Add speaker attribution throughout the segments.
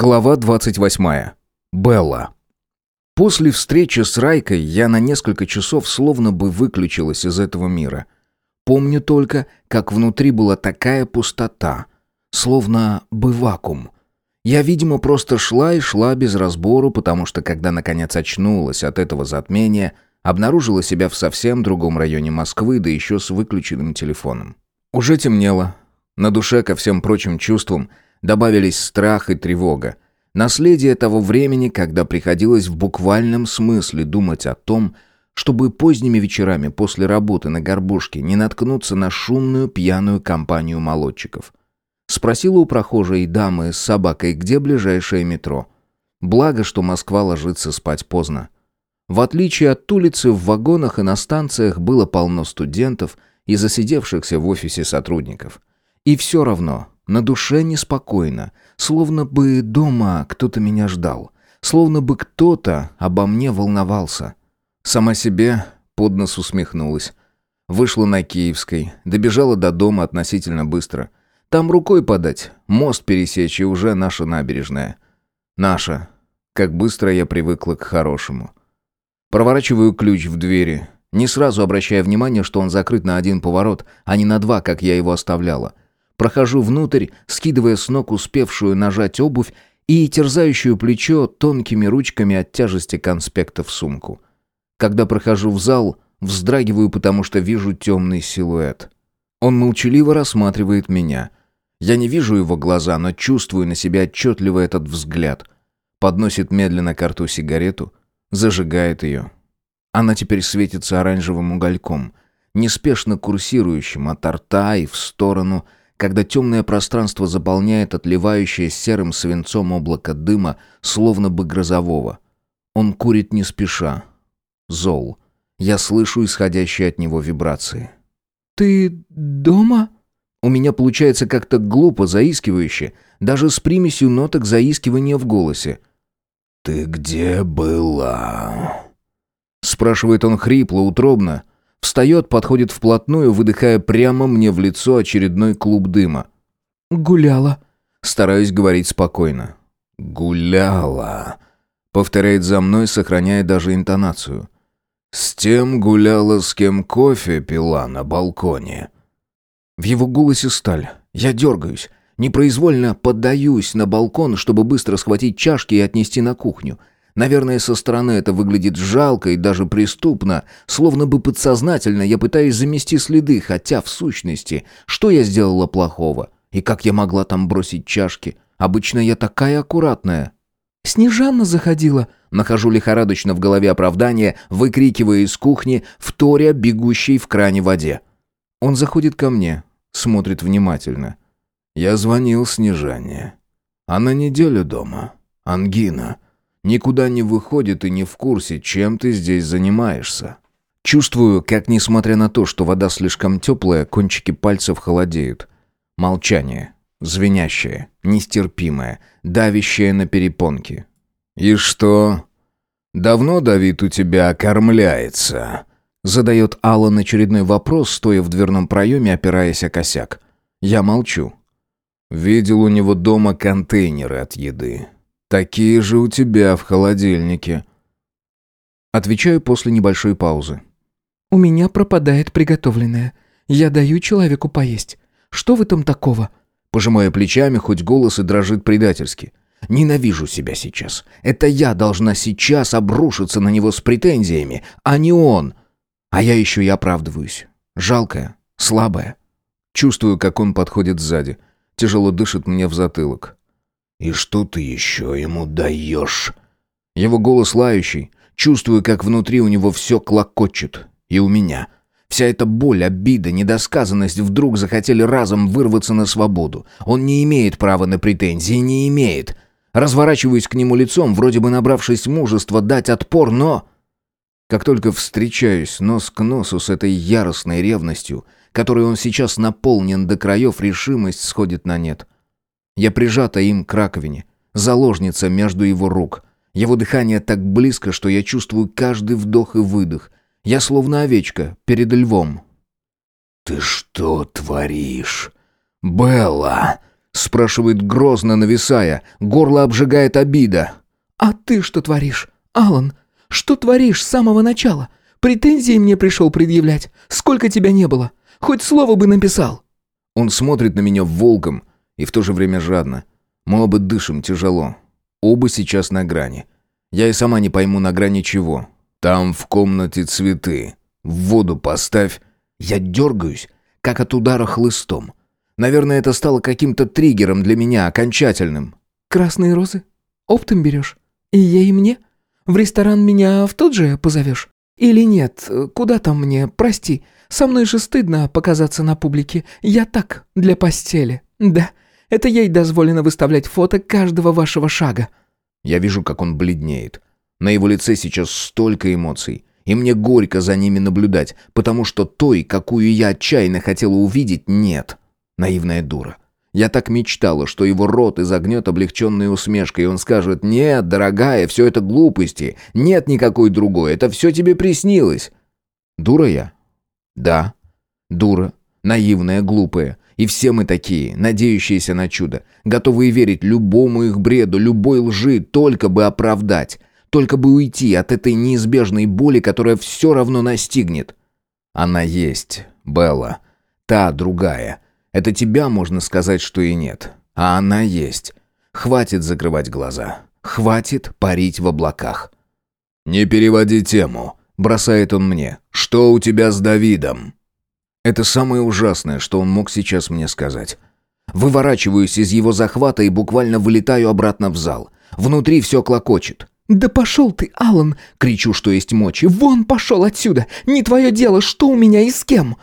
Speaker 1: Глава 28. Белла. После встречи с Райкой я на несколько часов словно бы выключилась из этого мира. Помню только, как внутри была такая пустота, словно бы вакуум. Я, видимо, просто шла и шла без разбору, потому что, когда наконец очнулась от этого затмения, обнаружила себя в совсем другом районе Москвы, да еще с выключенным телефоном. Уже темнело. На душе ко всем прочим чувствам – добавились страх и тревога. Наследие того времени, когда приходилось в буквальном смысле думать о том, чтобы поздними вечерами после работы на горбушке не наткнуться на шумную пьяную компанию молодчиков. Спросила у прохожей дамы с собакой, где ближайшее метро. Благо, что Москва ложится спать поздно. В отличие от улицы, в вагонах и на станциях было полно студентов и засидевшихся в офисе сотрудников. И все равно на душе неспокойно, словно бы дома кто-то меня ждал, словно бы кто-то обо мне волновался. Сама себе под нос усмехнулась. Вышла на Киевской, добежала до дома относительно быстро. Там рукой подать, мост пересечь и уже наша набережная. Наша. Как быстро я привыкла к хорошему. Проворачиваю ключ в двери, не сразу обращая внимание, что он закрыт на один поворот, а не на два, как я его оставляла. Прохожу внутрь, скидывая с ног успевшую нажать обувь и терзающую плечо тонкими ручками от тяжести конспекта в сумку. Когда прохожу в зал, вздрагиваю, потому что вижу темный силуэт. Он молчаливо рассматривает меня. Я не вижу его глаза, но чувствую на себе отчетливо этот взгляд. Подносит медленно к рту сигарету, зажигает ее. Она теперь светится оранжевым угольком, неспешно курсирующим от рта и в сторону – когда темное пространство заполняет отливающее серым свинцом облако дыма, словно бы грозового. Он курит не спеша. Зол. Я слышу исходящие от него вибрации.
Speaker 2: «Ты дома?»
Speaker 1: У меня получается как-то глупо, заискивающе, даже с примесью ноток заискивания в голосе.
Speaker 3: «Ты где была?»
Speaker 1: Спрашивает он хрипло, утробно, Встает, подходит вплотную, выдыхая прямо мне в лицо очередной клуб дыма.
Speaker 2: «Гуляла».
Speaker 1: Стараюсь говорить спокойно.
Speaker 3: «Гуляла», —
Speaker 1: повторяет за мной, сохраняя даже интонацию.
Speaker 3: «С тем гуляла, с кем кофе пила на балконе».
Speaker 1: В его голосе сталь. Я дергаюсь. Непроизвольно поддаюсь на балкон, чтобы быстро схватить чашки и отнести на кухню. Наверное, со стороны это выглядит жалко и даже преступно, словно бы подсознательно я пытаюсь замести следы, хотя в сущности, что я сделала плохого? И как я могла там бросить чашки? Обычно я такая аккуратная.
Speaker 2: «Снежанна заходила»,
Speaker 1: Нахожу лихорадочно в голове оправдание, выкрикивая из кухни, вторя бегущей в кране воде. Он заходит ко мне, смотрит внимательно.
Speaker 3: «Я звонил Снежане. Она неделю дома. Ангина. Никуда не выходит и не в курсе, чем ты здесь занимаешься.
Speaker 1: Чувствую, как, несмотря на то, что вода слишком теплая, кончики пальцев холодеют. Молчание. Звенящее, нестерпимое, давящее на перепонки.
Speaker 3: «И что? Давно Давид у тебя окормляется?»
Speaker 1: Задает Аллан очередной вопрос, стоя в дверном проеме, опираясь о косяк. Я молчу.
Speaker 3: «Видел у него дома контейнеры от еды. Такие же у тебя в холодильнике.
Speaker 1: Отвечаю после небольшой паузы.
Speaker 2: У меня пропадает приготовленное. Я даю человеку поесть. Что в этом такого?
Speaker 1: Пожимая плечами, хоть голос и дрожит предательски. Ненавижу себя сейчас. Это я должна сейчас обрушиться на него с претензиями, а не он. А я еще и оправдываюсь. Жалкая, слабая. Чувствую, как он подходит сзади. Тяжело дышит мне в затылок.
Speaker 3: «И что ты еще ему даешь?»
Speaker 1: Его голос лающий. Чувствую, как внутри у него все клокочет. И у меня. Вся эта боль, обида, недосказанность вдруг захотели разом вырваться на свободу. Он не имеет права на претензии, не имеет. Разворачиваюсь к нему лицом, вроде бы набравшись мужества дать отпор, но... Как только встречаюсь нос к носу с этой яростной ревностью, которой он сейчас наполнен до краев, решимость сходит на нет. — я прижата им к раковине, заложница между его рук. Его дыхание так близко, что я чувствую каждый вдох и выдох. Я словно овечка перед львом.
Speaker 3: «Ты что творишь? Белла!»
Speaker 1: спрашивает грозно, нависая. Горло обжигает обида.
Speaker 2: «А ты что творишь, Алан? Что творишь с самого начала? Претензии мне пришел предъявлять. Сколько тебя не было? Хоть слово бы написал».
Speaker 1: Он смотрит на меня волком и в то же время жадно. Мы оба дышим тяжело. Оба сейчас на грани. Я и сама не пойму на грани чего. Там в комнате цветы. В воду поставь. Я дергаюсь, как от удара хлыстом. Наверное, это стало каким-то триггером для меня, окончательным.
Speaker 2: «Красные розы? Оптом берешь? И ей мне? В ресторан меня в тот же позовешь? Или нет? Куда там мне? Прости. Со мной же стыдно показаться на публике. Я так, для постели. Да, это ей дозволено выставлять фото каждого вашего шага».
Speaker 1: Я вижу, как он бледнеет. На его лице сейчас столько эмоций. И мне горько за ними наблюдать, потому что той, какую я отчаянно хотела увидеть, нет. Наивная дура. Я так мечтала, что его рот изогнет облегченной усмешкой, и он скажет «Нет, дорогая, все это глупости. Нет никакой другой. Это все тебе приснилось». Дура я? Да. Дура. Наивная, глупая. И все мы такие, надеющиеся на чудо, готовые верить любому их бреду, любой лжи, только бы оправдать. Только бы уйти от этой неизбежной боли, которая все равно настигнет. Она есть, Белла. Та другая. Это тебя можно сказать, что и нет. А она есть. Хватит закрывать глаза. Хватит парить в облаках. «Не переводи тему», — бросает он мне. «Что у тебя с Давидом?» Это самое ужасное, что он мог сейчас мне сказать. Выворачиваюсь из его захвата и буквально вылетаю обратно в зал. Внутри все клокочет.
Speaker 2: «Да пошел ты, Алан!» — кричу, что есть мочи. «Вон пошел отсюда! Не твое дело, что у меня и с кем!»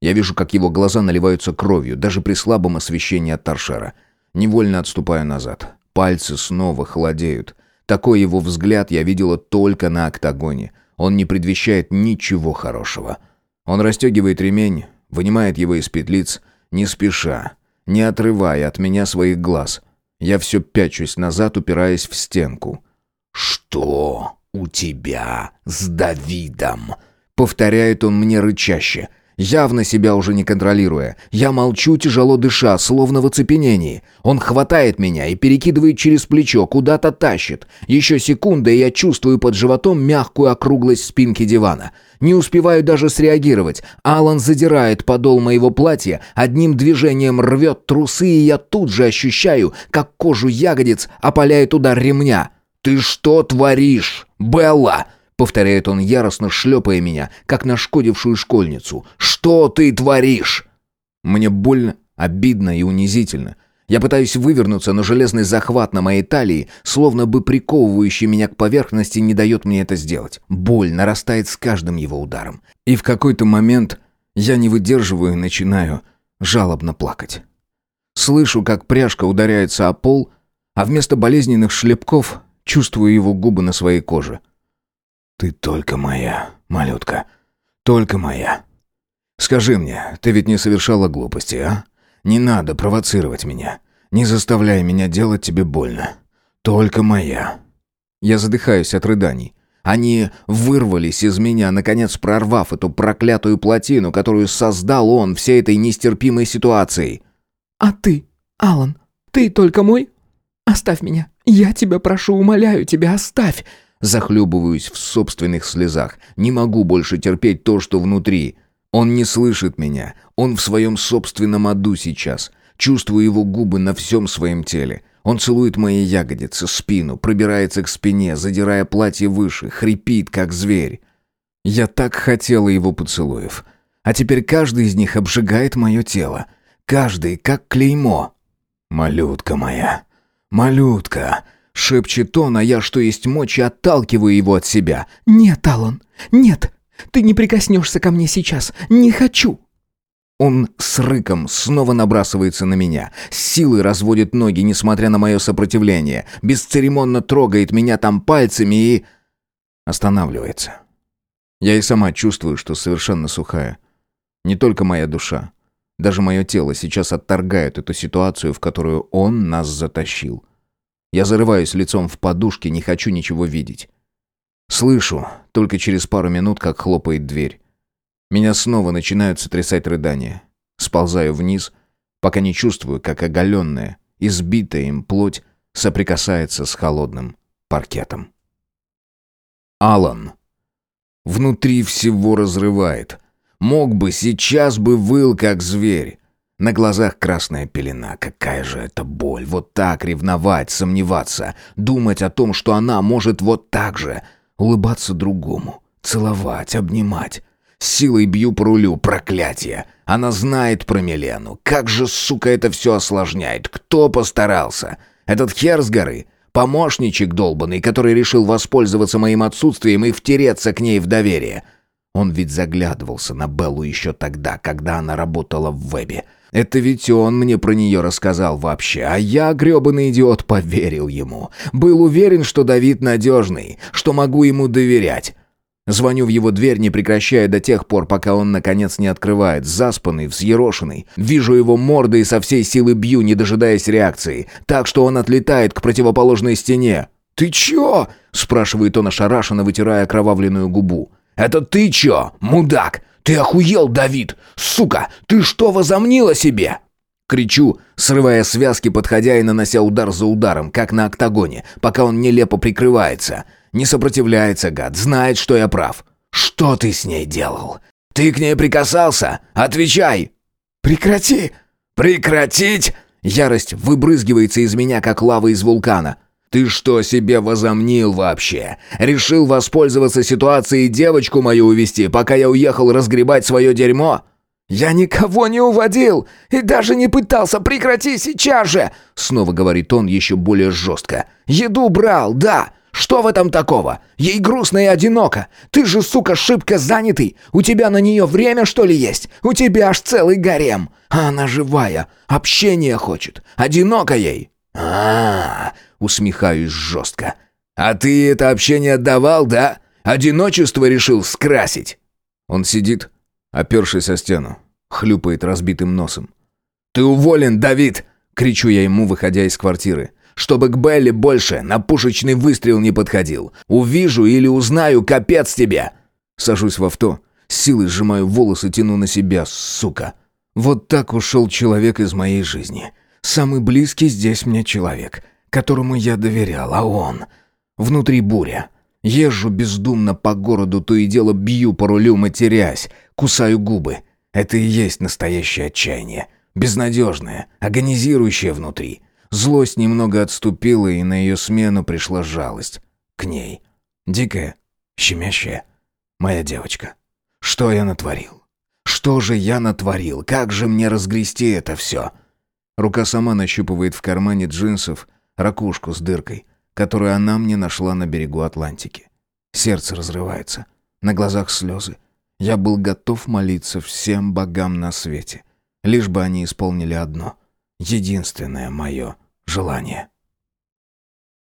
Speaker 1: Я вижу, как его глаза наливаются кровью, даже при слабом освещении от торшера. Невольно отступаю назад. Пальцы снова холодеют. Такой его взгляд я видела только на октагоне. Он не предвещает ничего хорошего. Он расстегивает ремень, вынимает его из петлиц, не спеша, не отрывая от меня своих глаз. Я все пячусь назад, упираясь в стенку. «Что у тебя с Давидом?» Повторяет он мне рычаще, явно себя уже не контролируя. Я молчу, тяжело дыша, словно в оцепенении. Он хватает меня и перекидывает через плечо, куда-то тащит. Еще секунда, и я чувствую под животом мягкую округлость спинки дивана. Не успеваю даже среагировать. Алан задирает подол моего платья, одним движением рвет трусы, и я тут же ощущаю, как кожу ягодиц опаляет удар ремня. «Ты что творишь, Белла?» — повторяет он яростно, шлепая меня, как нашкодившую школьницу. «Что ты творишь?» Мне больно, обидно и унизительно. Я пытаюсь вывернуться, но железный захват на моей талии, словно бы приковывающий меня к поверхности, не дает мне это сделать. Боль нарастает с каждым его ударом. И в какой-то момент я не выдерживаю и начинаю жалобно плакать. Слышу, как пряжка ударяется о пол, а вместо болезненных шлепков Чувствую его губы на своей коже. «Ты только моя, малютка. Только моя. Скажи мне, ты ведь не совершала глупости, а? Не надо провоцировать меня. Не заставляй меня делать тебе больно. Только моя». Я задыхаюсь от рыданий. Они вырвались из меня, наконец прорвав эту проклятую плотину, которую создал он всей этой нестерпимой ситуацией.
Speaker 2: «А ты, Алан, ты только мой? Оставь меня. «Я тебя прошу, умоляю тебя, оставь!»
Speaker 1: Захлебываюсь в собственных слезах. Не могу больше терпеть то, что внутри. Он не слышит меня. Он в своем собственном аду сейчас. Чувствую его губы на всем своем теле. Он целует мои ягодицы, спину, пробирается к спине, задирая платье выше, хрипит, как зверь. Я так хотела его поцелуев. А теперь каждый из них обжигает мое тело. Каждый, как клеймо. «Малютка моя, «Малютка!» — шепчет он, а я, что есть мочи, отталкиваю его от себя.
Speaker 2: «Нет, Алан, нет! Ты не прикоснешься ко мне сейчас! Не хочу!»
Speaker 1: Он с рыком снова набрасывается на меня, с силой разводит ноги, несмотря на мое сопротивление, бесцеремонно трогает меня там пальцами и... останавливается. Я и сама чувствую, что совершенно сухая. Не только моя душа, даже мое тело сейчас отторгает эту ситуацию, в которую он нас затащил. Я зарываюсь лицом в подушке, не хочу ничего видеть. Слышу, только через пару минут, как хлопает дверь. Меня снова начинают сотрясать рыдания. Сползаю вниз, пока не чувствую, как оголенная, избитая им плоть соприкасается с холодным паркетом. Алан. Внутри всего разрывает. Мог бы, сейчас бы выл, как зверь. На глазах красная пелена. Какая же это боль. Вот так ревновать, сомневаться. Думать о том, что она может вот так же. Улыбаться другому. Целовать, обнимать. С силой бью по рулю, проклятие. Она знает про Милену. Как же, сука, это все осложняет. Кто постарался? Этот хер с горы? Помощничек долбанный, который решил воспользоваться моим отсутствием и втереться к ней в доверие. Он ведь заглядывался на Беллу еще тогда, когда она работала в вебе. Это ведь он мне про нее рассказал вообще, а я, гребаный идиот, поверил ему. Был уверен, что Давид надежный, что могу ему доверять. Звоню в его дверь, не прекращая до тех пор, пока он, наконец, не открывает, заспанный, взъерошенный. Вижу его морды и со всей силы бью, не дожидаясь реакции, так что он отлетает к противоположной стене. «Ты чё?» – спрашивает он ошарашенно, вытирая окровавленную губу. «Это ты чё, мудак? Ты охуел, Давид? Сука, ты что возомнила себе?» Кричу, срывая связки, подходя и нанося удар за ударом, как на октагоне, пока он нелепо прикрывается – не сопротивляется, гад, знает, что я прав. Что ты с ней делал? Ты к ней прикасался? Отвечай!» «Прекрати!» «Прекратить!» Ярость выбрызгивается из меня, как лава из вулкана. «Ты что себе возомнил вообще? Решил воспользоваться ситуацией и девочку мою увести, пока я уехал разгребать свое дерьмо?» «Я никого не уводил и даже не пытался, прекрати сейчас же!» Снова говорит он еще более жестко. «Еду брал, да, что в этом такого? Ей грустно и одиноко. Ты же, сука, шибко занятый. У тебя на нее время, что ли, есть? У тебя аж целый гарем. А она живая, общение хочет. Одиноко ей. А, -а, -а усмехаюсь жестко. «А ты это общение давал, да? Одиночество решил скрасить?» Он сидит, опершись о стену, хлюпает разбитым носом. «Ты уволен, Давид!» — кричу я ему, выходя из квартиры чтобы к Белли больше на пушечный выстрел не подходил. Увижу или узнаю, капец тебе!» Сажусь в авто, с силой сжимаю волосы, тяну на себя, сука. Вот так ушел человек из моей жизни. Самый близкий здесь мне человек, которому я доверял, а он... Внутри буря. Езжу бездумно по городу, то и дело бью по рулю, матерясь, кусаю губы. Это и есть настоящее отчаяние. Безнадежное, агонизирующее внутри. Злость немного отступила, и на ее смену пришла жалость. К ней. Дикая, щемящая. Моя девочка. Что я натворил? Что же я натворил? Как же мне разгрести это все? Рука сама нащупывает в кармане джинсов ракушку с дыркой, которую она мне нашла на берегу Атлантики. Сердце разрывается. На глазах слезы. Я был готов молиться всем богам на свете, лишь бы они исполнили одно, единственное мое желание.